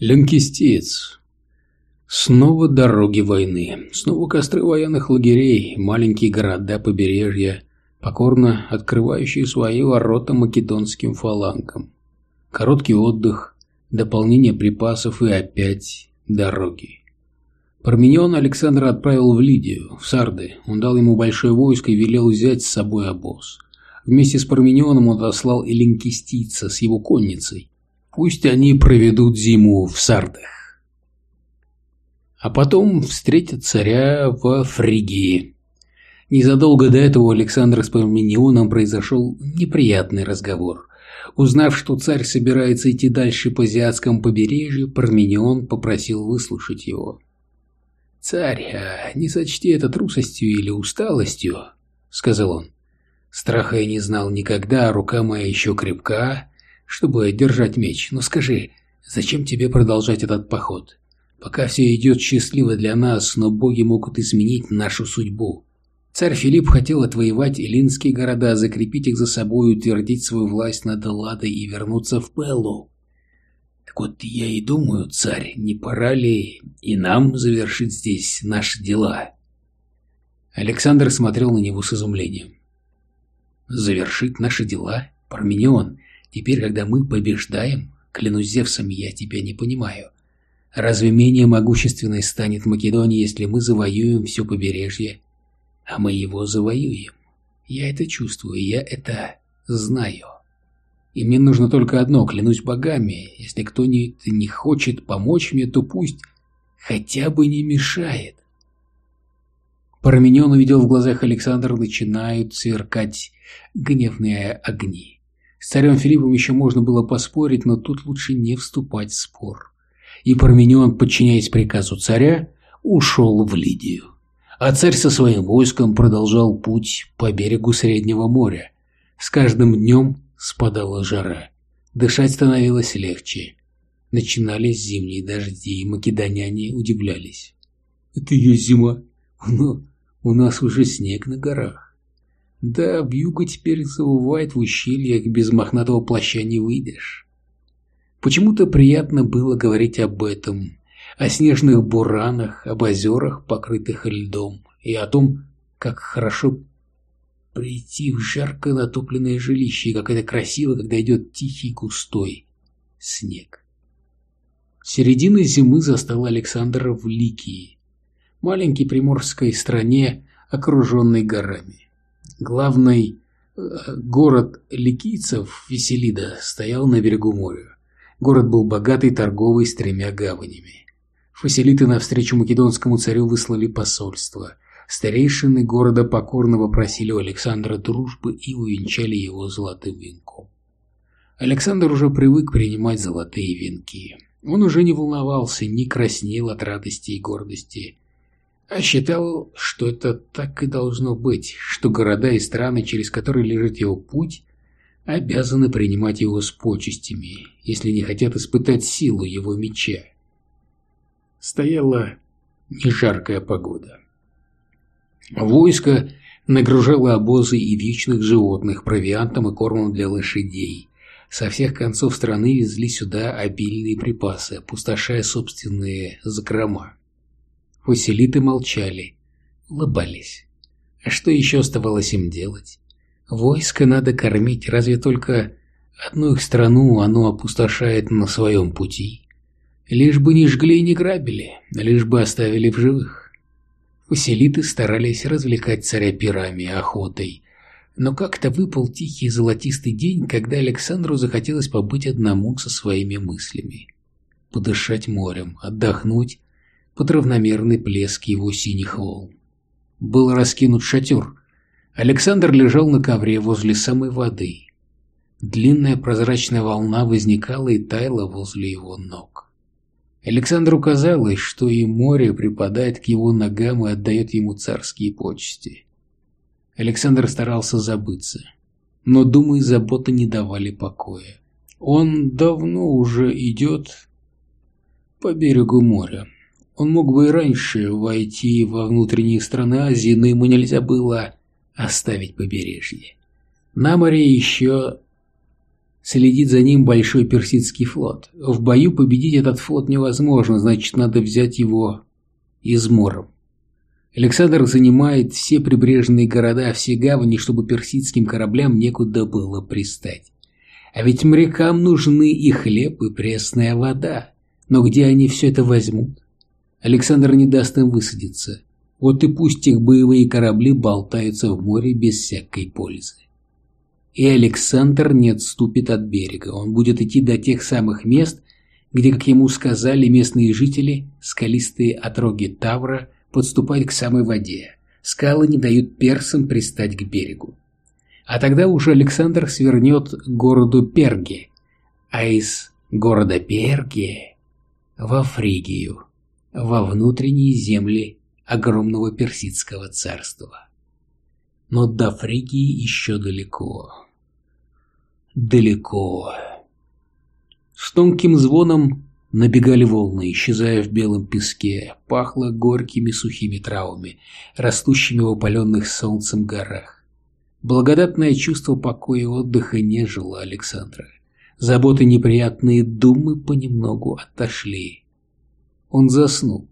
Ленкистец. Снова дороги войны, снова костры военных лагерей, маленькие города побережья, покорно открывающие свои ворота македонским фалангам. Короткий отдых, дополнение припасов и опять дороги. Парменион Александр отправил в Лидию, в Сарды. Он дал ему большое войско и велел взять с собой обоз. Вместе с Парменионом он отослал и линкистийца с его конницей. Пусть они проведут зиму в Сардах. А потом встретят царя во Фригии. Незадолго до этого у Александра с Парменионом произошел неприятный разговор. Узнав, что царь собирается идти дальше по азиатскому побережью, Парменион попросил выслушать его. «Царь, а не сочти это трусостью или усталостью», — сказал он. «Страха я не знал никогда, рука моя еще крепка, чтобы держать меч. Но скажи, зачем тебе продолжать этот поход? Пока все идет счастливо для нас, но боги могут изменить нашу судьбу. Царь Филипп хотел отвоевать эллинские города, закрепить их за собой, утвердить свою власть над Элладой и вернуться в Пеллу. Так вот я и думаю, царь, не пора ли и нам завершить здесь наши дела? Александр смотрел на него с изумлением. Завершить наши дела? Парменион, теперь, когда мы побеждаем, клянусь Зевсом, я тебя не понимаю. Разве менее могущественной станет Македония, если мы завоюем все побережье? А мы его завоюем. Я это чувствую, я это знаю. И мне нужно только одно, клянусь богами, если кто-нибудь не хочет помочь мне, то пусть хотя бы не мешает. Парменион увидел в глазах Александра начинают сверкать гневные огни. С царем Филиппом еще можно было поспорить, но тут лучше не вступать в спор. И Парменион, подчиняясь приказу царя, ушел в Лидию. А царь со своим войском продолжал путь по берегу Среднего моря. С каждым днем спадала жара. Дышать становилось легче. Начинались зимние дожди, и македоняне удивлялись. «Это ее зима, но у нас уже снег на горах». Да, в юго теперь заувает в ущельях, без мохнатого плаща не выйдешь. Почему-то приятно было говорить об этом, о снежных буранах, об озерах, покрытых льдом, и о том, как хорошо прийти в жарко натопленное жилище, и как это красиво, когда идет тихий густой снег. Середина зимы застала Александра в Ликии, маленькой приморской стране, окруженной горами. Главный э, город ликийцев, Веселида, стоял на берегу моря. Город был богатый, торговый, с тремя гаванями. Фасилиты навстречу македонскому царю выслали посольство – Старейшины города покорно попросили у Александра дружбы и увенчали его золотым венком. Александр уже привык принимать золотые венки. Он уже не волновался, не краснел от радости и гордости, а считал, что это так и должно быть, что города и страны, через которые лежит его путь, обязаны принимать его с почестями, если не хотят испытать силу его меча. Стояла нежаркая погода. Войско нагружало обозы и вечных животных провиантом и кормом для лошадей. Со всех концов страны везли сюда обильные припасы, опустошая собственные закрома. Василиты молчали, улыбались. А что еще оставалось им делать? Войско надо кормить, разве только одну их страну оно опустошает на своем пути? Лишь бы не жгли и не грабили, лишь бы оставили в живых. Василиты старались развлекать царя пирами охотой. Но как-то выпал тихий золотистый день, когда Александру захотелось побыть одному со своими мыслями. Подышать морем, отдохнуть под равномерный плеск его синих волн. Был раскинут шатер. Александр лежал на ковре возле самой воды. Длинная прозрачная волна возникала и таяла возле его ног. Александру казалось, что и море припадает к его ногам и отдает ему царские почести. Александр старался забыться, но думы и заботы не давали покоя. Он давно уже идет по берегу моря. Он мог бы и раньше войти во внутренние страны Азии, но ему нельзя было оставить побережье. На море еще Следит за ним большой персидский флот. В бою победить этот флот невозможно, значит, надо взять его измором. Александр занимает все прибрежные города, все гавани, чтобы персидским кораблям некуда было пристать. А ведь морякам нужны и хлеб, и пресная вода. Но где они все это возьмут? Александр не даст им высадиться. Вот и пусть их боевые корабли болтаются в море без всякой пользы. И Александр не отступит от берега. Он будет идти до тех самых мест, где, как ему сказали местные жители, скалистые отроги Тавра подступают к самой воде. Скалы не дают персам пристать к берегу. А тогда уже Александр свернет к городу Перге, а из города Перге во Фригию, во внутренние земли огромного персидского царства. Но до Фригии еще далеко. Далеко. С тонким звоном набегали волны, исчезая в белом песке, пахло горькими сухими травами, растущими в опаленных солнцем горах. Благодатное чувство покоя и отдыха нежило Александра. Заботы неприятные думы понемногу отошли. Он заснул.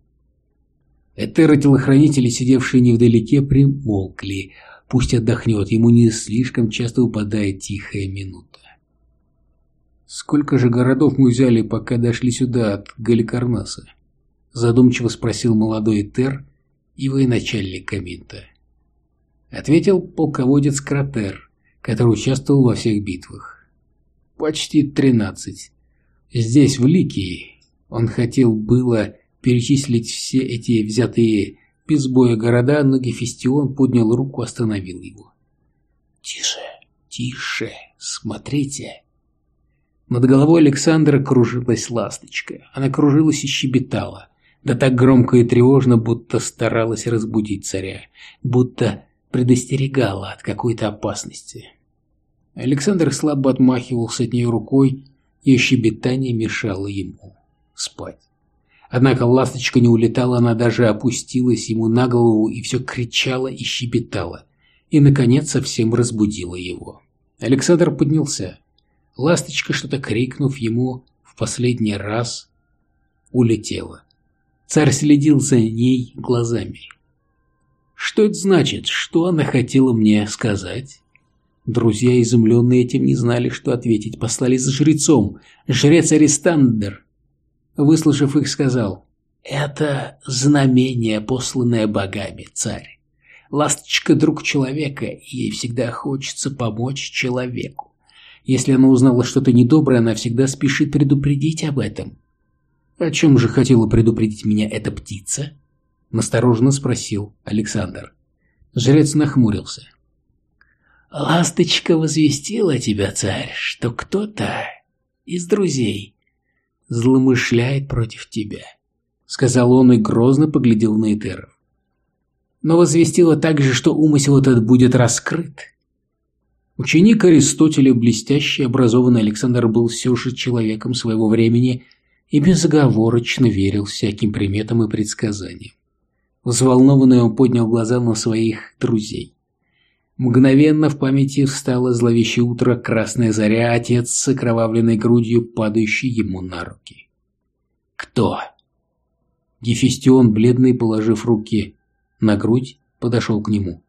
Этеры-телохранители, сидевшие невдалеке, примолкли. Пусть отдохнет, ему не слишком часто выпадает тихая минута. «Сколько же городов мы взяли, пока дошли сюда от Галикарнаса?» Задумчиво спросил молодой Этер и военачальник Каминта. Ответил полководец Кратер, который участвовал во всех битвах. Почти тринадцать. Здесь, в Ликии, он хотел было перечислить все эти взятые без боя города, но Гефестион поднял руку, остановил его. «Тише, тише, смотрите!» Над головой Александра кружилась ласточка. Она кружилась и щебетала, да так громко и тревожно, будто старалась разбудить царя, будто предостерегала от какой-то опасности. Александр слабо отмахивался от нее рукой, и щебетание мешало ему спать. Однако ласточка не улетала, она даже опустилась ему на голову и все кричала и щебетала, и, наконец, совсем разбудила его. Александр поднялся. Ласточка, что-то крикнув ему в последний раз, улетела. Царь следил за ней глазами. Что это значит? Что она хотела мне сказать? Друзья, изумленные этим, не знали, что ответить. Послали за жрецом. Жрец Аристандер, выслушав их, сказал, «Это знамение, посланное богами, царь. Ласточка – друг человека, и ей всегда хочется помочь человеку. Если она узнала что-то недоброе, она всегда спешит предупредить об этом. О чем же хотела предупредить меня эта птица?» Настороженно спросил Александр. Жрец нахмурился. «Ласточка возвестила тебя, царь, что кто-то из друзей зломышляет против тебя», — сказал он и грозно поглядел на Этеров. «Но возвестила также, что умысел этот будет раскрыт». Ученик Аристотеля, блестящий, образованный Александр был все же человеком своего времени и безоговорочно верил всяким приметам и предсказаниям. Взволнованный он поднял глаза на своих друзей. Мгновенно в памяти встало зловещее утро, красная заря, отец с окровавленной грудью, падающий ему на руки. «Кто?» Гефестион, бледный, положив руки на грудь, подошел к нему.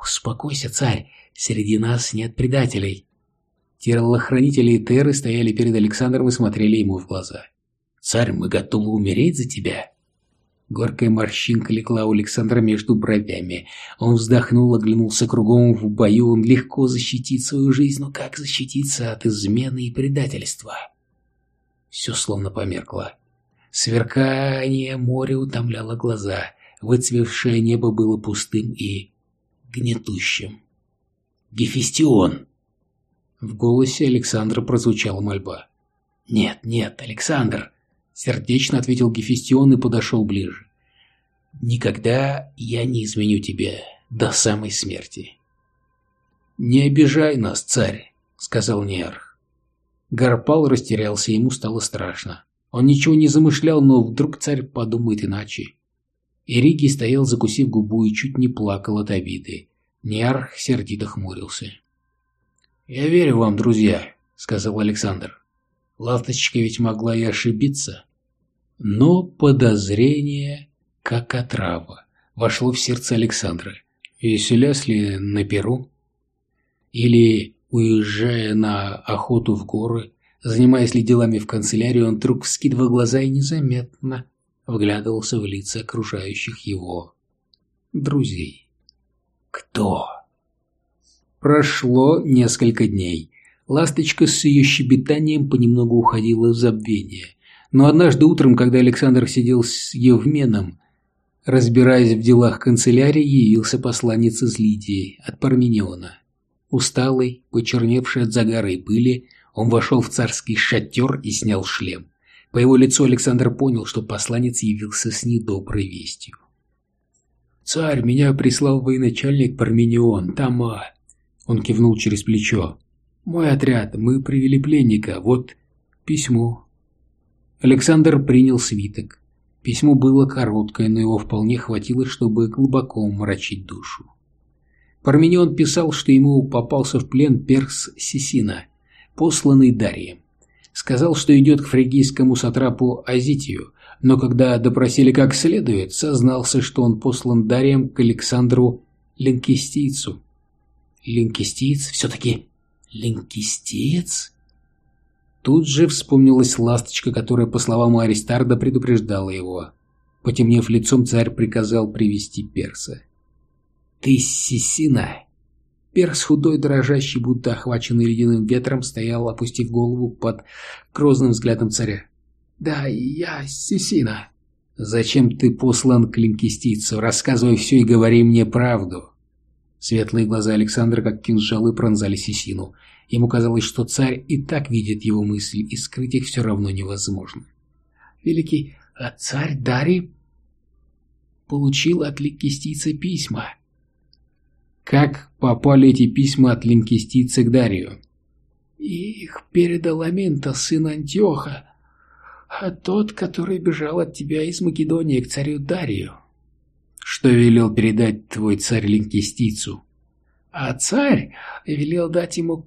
«Успокойся, царь, среди нас нет предателей». Телохранители Теры стояли перед Александром и смотрели ему в глаза. «Царь, мы готовы умереть за тебя?» Горькая морщинка легла у Александра между бровями. Он вздохнул, оглянулся кругом в бою. Он легко защитит свою жизнь, но как защититься от измены и предательства? Все словно померкло. Сверкание моря утомляло глаза. Выцвевшее небо было пустым и гнетущим. «Гефестион!» В голосе Александра прозвучала мольба. «Нет, нет, Александр!» Сердечно ответил Гефестион и подошел ближе. «Никогда я не изменю тебе до самой смерти». «Не обижай нас, царь», — сказал Неарх. Гарпал растерялся, ему стало страшно. Он ничего не замышлял, но вдруг царь подумает иначе. Ириги стоял, закусив губу, и чуть не плакал от обиды. Неарх сердито хмурился. «Я верю вам, друзья», сказал Александр. Ласточка ведь могла и ошибиться. Но подозрение, как отрава, вошло в сердце Александра. Веселясь ли на Перу? Или, уезжая на охоту в горы, занимаясь ли делами в канцелярии, он вдруг вскидывал глаза и незаметно вглядывался в лица окружающих его друзей. Кто? Прошло несколько дней. Ласточка с ее щебетанием понемногу уходила в забвение. Но однажды утром, когда Александр сидел с Евменом, разбираясь в делах канцелярии, явился посланец из Лидии от Пармениона. Усталый, почерневший от загара и пыли, он вошел в царский шатер и снял шлем. По его лицу Александр понял, что посланец явился с недоброй вестью. «Царь, меня прислал военачальник Парменион, Тама». Он кивнул через плечо. «Мой отряд, мы привели пленника, вот письмо». Александр принял свиток. Письмо было короткое, но его вполне хватило, чтобы глубоко мрачить душу. Парменион писал, что ему попался в плен перс Сисина, посланный Дарием. Сказал, что идет к фригийскому сатрапу Азитию, но когда допросили как следует, сознался, что он послан Дарием к Александру Линкистийцу. Линкистиец? Все-таки линкистиец? Тут же вспомнилась ласточка, которая, по словам Аристарда, предупреждала его. Потемнев лицом, царь приказал привести перса. «Ты Сисина!» Перс, худой, дрожащий, будто охваченный ледяным ветром, стоял, опустив голову под грозным взглядом царя. «Да, я Сисина». «Зачем ты послан к линкистийцу? Рассказывай все и говори мне правду». Светлые глаза Александра, как кинжалы, пронзали Сисину. Ему казалось, что царь и так видит его мысли, и скрыть их все равно невозможно. Великий а царь Дарий получил от линкистийца письма. Как попали эти письма от линкистийца к Дарию? Их передал Аминта, сын Антиоха, а тот, который бежал от тебя из Македонии к царю Дарию. Что велел передать твой царь линкистийцу? А царь велел дать ему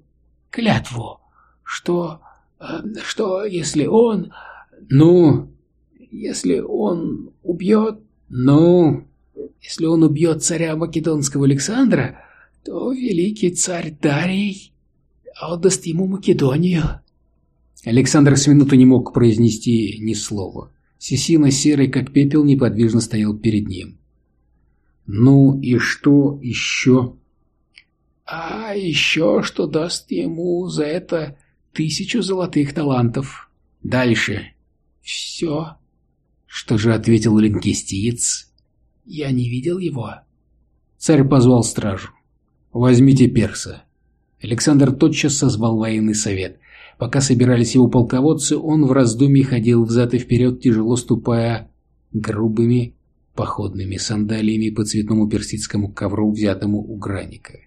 клятву, что... Э, что если он... Ну, если он убьет... Ну, если он убьет царя Македонского Александра, то великий царь Дарий отдаст ему Македонию. Александр с минуту не мог произнести ни слова. Сесина, серый как пепел, неподвижно стоял перед ним. «Ну и что еще?» А еще что даст ему за это тысячу золотых талантов. Дальше. Все. Что же ответил линкистиец? Я не видел его. Царь позвал стражу. Возьмите перса. Александр тотчас созвал военный совет. Пока собирались его полководцы, он в раздумье ходил взад и вперед, тяжело ступая грубыми походными сандалиями по цветному персидскому ковру, взятому у граника.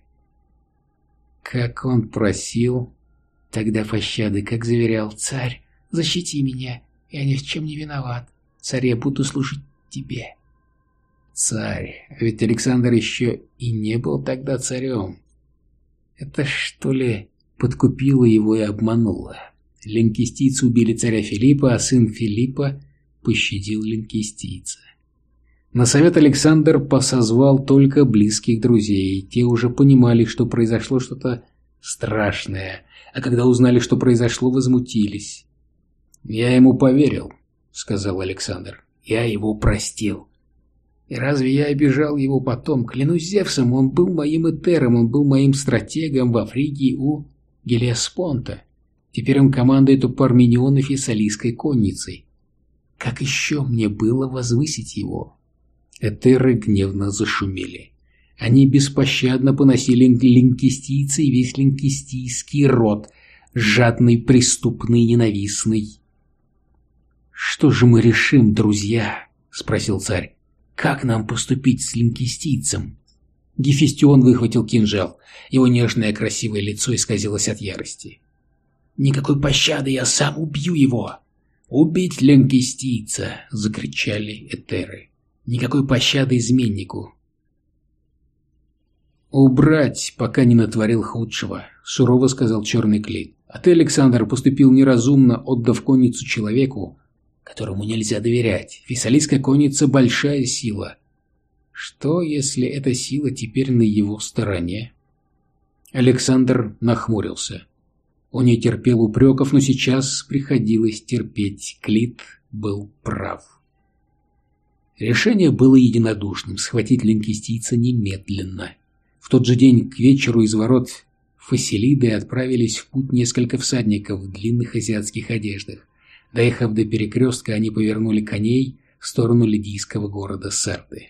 Как он просил тогда пощады, как заверял царь, защити меня, я ни в чем не виноват. Царь, я буду служить тебе. Царь, ведь Александр еще и не был тогда царем. Это что ли подкупило его и обмануло? Линкистийцы убили царя Филиппа, а сын Филиппа пощадил линкистийца. На совет Александр посозвал только близких друзей. Те уже понимали, что произошло что-то страшное, а когда узнали, что произошло, возмутились. «Я ему поверил», — сказал Александр. «Я его простил». И разве я обижал его потом? Клянусь Зевсом, он был моим этером, он был моим стратегом во Фригии у Гелиоспонта. Теперь он командует у Парменионов и Салийской конницей. Как еще мне было возвысить его? Этеры гневно зашумели. Они беспощадно поносили линкистийцы и весь линкистийский род, жадный, преступный, ненавистный. «Что же мы решим, друзья?» — спросил царь. «Как нам поступить с линкистийцем?» Гефестион выхватил кинжал. Его нежное красивое лицо исказилось от ярости. «Никакой пощады, я сам убью его!» «Убить линкистийца!» — закричали этеры. Никакой пощады изменнику. «Убрать, пока не натворил худшего», — сурово сказал черный клей. А ты, Александр, поступил неразумно, отдав конницу человеку, которому нельзя доверять. Фессалийская конница – большая сила. Что, если эта сила теперь на его стороне? Александр нахмурился. Он не терпел упреков, но сейчас приходилось терпеть. Клит был прав. Решение было единодушным – схватить линкистийца немедленно. В тот же день к вечеру из ворот Фасилиды отправились в путь несколько всадников в длинных азиатских одеждах. Доехав до перекрестка, они повернули коней в сторону лидийского города Сарды.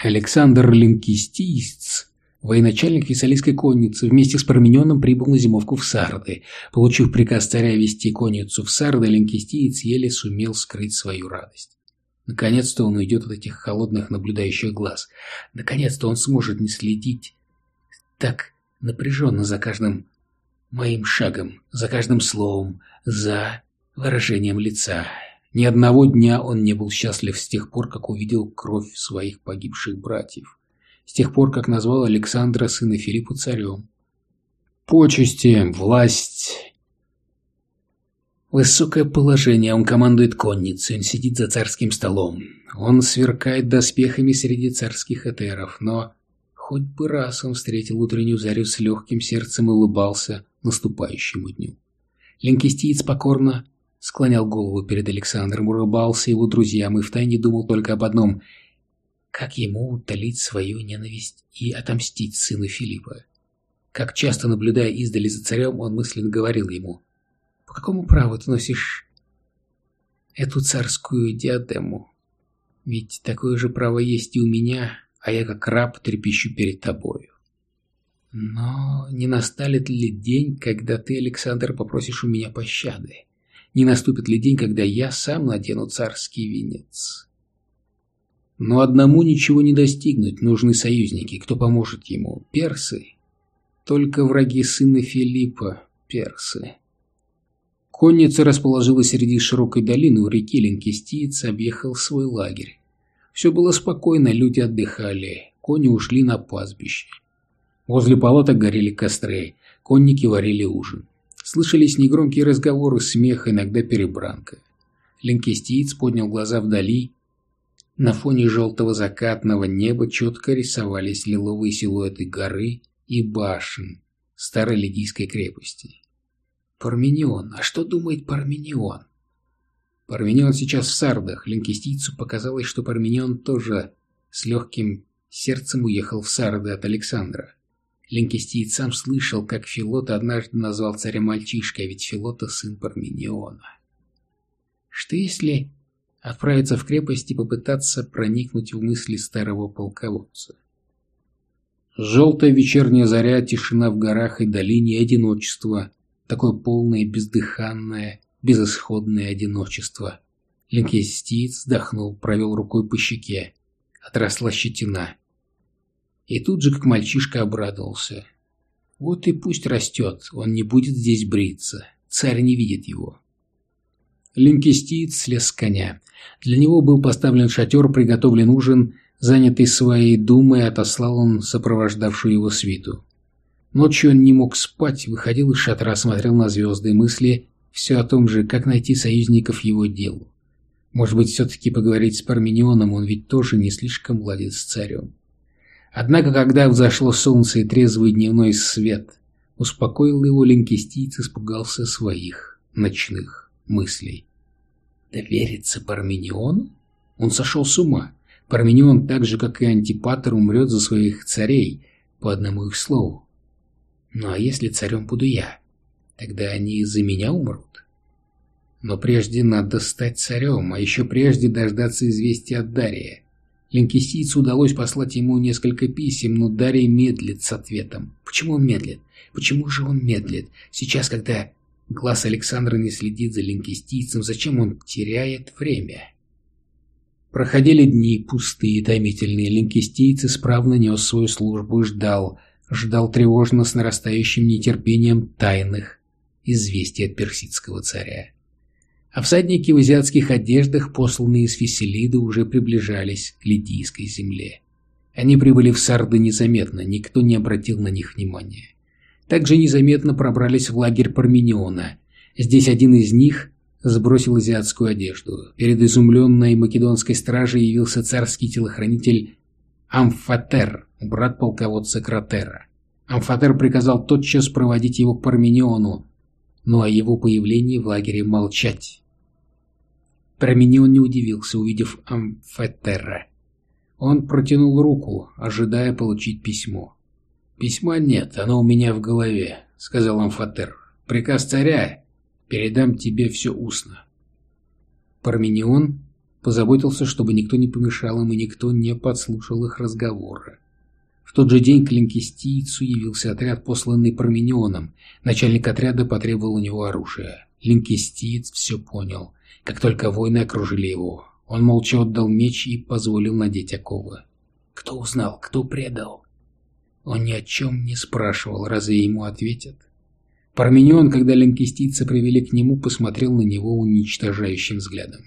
Александр Линкистиец, военачальник Фессалийской конницы, вместе с Пармененом прибыл на зимовку в Сарды. Получив приказ царя вести конницу в Сарды, Линкистиец еле сумел скрыть свою радость. Наконец-то он уйдет от этих холодных наблюдающих глаз. Наконец-то он сможет не следить так напряженно за каждым моим шагом, за каждым словом, за выражением лица. Ни одного дня он не был счастлив с тех пор, как увидел кровь своих погибших братьев. С тех пор, как назвал Александра, сына Филиппа, царем. Почести, власть, высокое положение, он командует конницей, он сидит за царским столом. Он сверкает доспехами среди царских этеров, но хоть бы раз он встретил утреннюю зарю с легким сердцем и улыбался наступающему дню. Ленкистиец покорно склонял голову перед Александром, улыбался его друзьям и втайне думал только об одном – как ему утолить свою ненависть и отомстить сыну Филиппа. Как часто наблюдая издали за царем, он мысленно говорил ему – какому праву ты носишь эту царскую диадему? Ведь такое же право есть и у меня, а я как раб трепещу перед тобою. Но не настанет ли день, когда ты, Александр, попросишь у меня пощады? Не наступит ли день, когда я сам надену царский венец? Но одному ничего не достигнуть, нужны союзники. Кто поможет ему? Персы? Только враги сына Филиппа, персы. Конница расположилась среди широкой долины у реки Ленкистиец объехал свой лагерь. Все было спокойно, люди отдыхали, кони ушли на пастбище. Возле палаток горели костры, конники варили ужин. Слышались негромкие разговоры, смех, иногда перебранка. Ленкистиец поднял глаза вдали. На фоне желтого закатного неба четко рисовались лиловые силуэты горы и башен старой лидийской крепости. Парменион. А что думает Парменион? Парменион сейчас в Сардах. Линкистийцу показалось, что Парменион тоже с легким сердцем уехал в Сарды от Александра. Ленкистиец сам слышал, как Филота однажды назвал царя мальчишкой, а ведь Филота сын Пармениона. Что если отправиться в крепость и попытаться проникнуть в мысли старого полководца? Желтая вечерняя заря, тишина в горах и долине, одиночество, такое полное, бездыханное, безысходное одиночество. Ленкистиец вздохнул, провел рукой по щеке. Отросла щетина. И тут же, как мальчишка, обрадовался. Вот и пусть растет, он не будет здесь бриться. Царь не видит его. Линкистиец слез с коня. Для него был поставлен шатер, приготовлен ужин, занятый своей думой, отослал он сопровождавшую его свиту. Ночью он не мог спать, выходил из шатра, смотрел на звезды и мысли все о том же, как найти союзников его делу. Может быть, все-таки поговорить с Парменионом, он ведь тоже не слишком ладит с царем. Однако, когда взошло солнце и трезвый дневной свет успокоил его, линкистиец испугался своих ночных мыслей. Довериться Пармениону? Он сошел с ума. Парменион, так же, как и Антипатр, умрет за своих царей, по одному их слову. Ну а если царем буду я, тогда они за меня умрут. Но прежде надо стать царем, а еще прежде дождаться известия от Дария. Линкисийцу удалось послать ему несколько писем, но Дарий медлит с ответом. Почему он медлит? Почему же он медлит? Сейчас, когда глаз Александра не следит за линкистийцем, зачем он теряет время? Проходили дни пустые, томительные. Линкистийц исправно нес свою службу и ждал, ждал тревожно с нарастающим нетерпением тайных известий от персидского царя а всадники в азиатских одеждах, посланные из Феселиды, уже приближались к Лидийской земле. Они прибыли в Сарды незаметно, никто не обратил на них внимания. также незаметно пробрались в лагерь Пармениона. Здесь один из них сбросил азиатскую одежду. Перед изумленной македонской стражей явился царский телохранитель Амфатер, брат полководца Кратера. Амфатер приказал тотчас проводить его к Пармениону, но о его появлении в лагере молчать. Парменион не удивился, увидев Амфатера. Он протянул руку, ожидая получить письмо. «Письма нет, оно у меня в голове», — сказал Амфатер. «Приказ царя. Передам тебе все устно». Парменион позаботился, чтобы никто не помешал им и никто не подслушал их разговоры. Тот же день к линкистийцу явился отряд, посланный Парменионом. Начальник отряда потребовал у него оружия. Линкистиец все понял, как только воины окружили его. Он молча отдал меч и позволил надеть оковы. Кто узнал, кто предал? Он ни о чем не спрашивал, разве ему ответят? Парменион, когда линкистийцы привели к нему, посмотрел на него уничтожающим взглядом.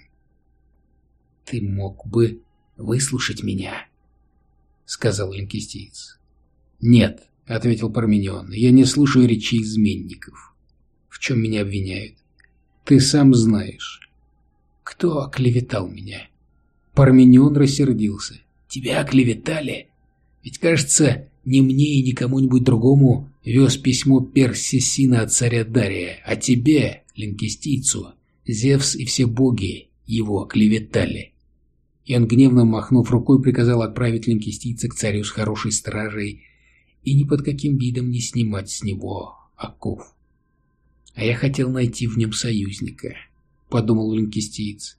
«Ты мог бы выслушать меня», — сказал линкистиец. «Нет», — ответил Парменион, — «я не слушаю речей изменников. В чем меня обвиняют? Ты сам знаешь. Кто оклеветал меня?» Парменион рассердился. «Тебя оклеветали? Ведь, кажется, не мне и не кому-нибудь другому вез письмо Персисина от царя Дария, а тебе, линкистийцу, Зевс и все боги его оклеветали. И он, гневно махнув рукой, приказал отправить линкистийца к царю с хорошей стражей и ни под каким видом не снимать с него оков. А я хотел найти в нем союзника, подумал линкистиец.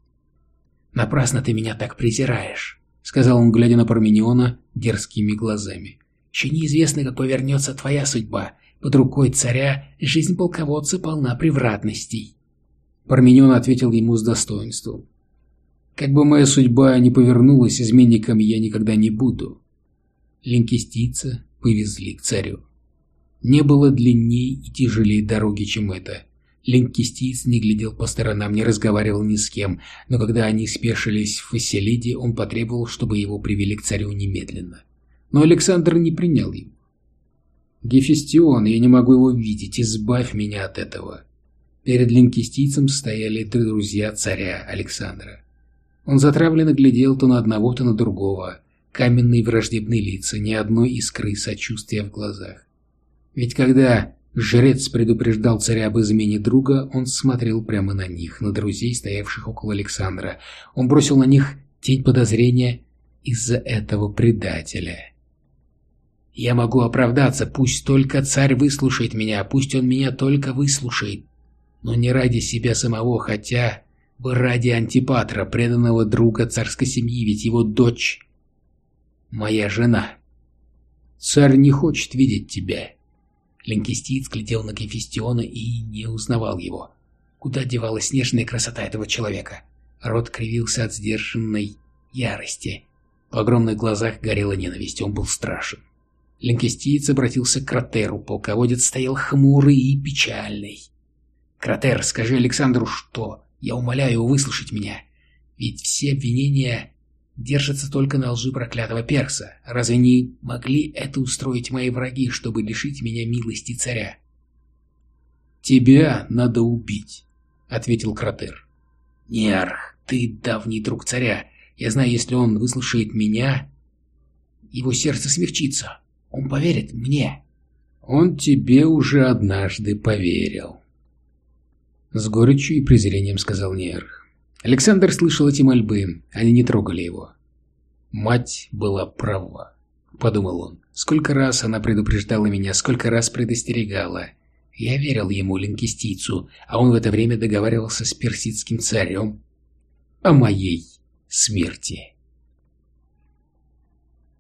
Напрасно ты меня так презираешь, сказал он, глядя на Пармениона дерзкими глазами. Еще неизвестно, как повернется твоя судьба. Под рукой царя жизнь полководца полна превратностей. Парменион ответил ему с достоинством. Как бы моя судьба не повернулась, изменником я никогда не буду. Линкистийца повезли к царю. Не было длиннее и тяжелее дороги, чем это. Линкистиец не глядел по сторонам, не разговаривал ни с кем, но когда они спешились в Фасилиде, он потребовал, чтобы его привели к царю немедленно. Но Александр не принял его. «Гефестион, я не могу его видеть, избавь меня от этого». Перед линкистийцем стояли три друзья царя Александра. Он затравленно глядел то на одного, то на другого. Каменные враждебные лица, ни одной искры сочувствия в глазах. Ведь когда жрец предупреждал царя об измене друга, он смотрел прямо на них, на друзей, стоявших около Александра. Он бросил на них тень подозрения из-за этого предателя. «Я могу оправдаться, пусть только царь выслушает меня, пусть он меня только выслушает, но не ради себя самого, хотя бы ради Антипатра, преданного друга царской семьи, ведь его дочь — моя жена. Царь не хочет видеть тебя. Линкистиец глядел на Гефестиона и не узнавал его. Куда девалась снежная красота этого человека? Рот кривился от сдержанной ярости. В огромных глазах горела ненависть, он был страшен. Линкистиец обратился к Кратеру, полководец стоял хмурый и печальный. «Кратер, скажи Александру, что я умоляю выслушать меня. Ведь все обвинения держатся только на лжи проклятого перса. Разве не могли это устроить мои враги, чтобы лишить меня милости царя? «Тебя надо убить», — ответил Кратер. «Нерх, ты давний друг царя. Я знаю, если он выслушает меня, его сердце смягчится. Он поверит мне». «Он тебе уже однажды поверил», с горечью и презрением сказал Нейрх. Александр слышал эти мольбы, они не трогали его. «Мать была права», — подумал он. «Сколько раз она предупреждала меня, сколько раз предостерегала. Я верил ему, линкистийцу, а он в это время договаривался с персидским царем о моей смерти».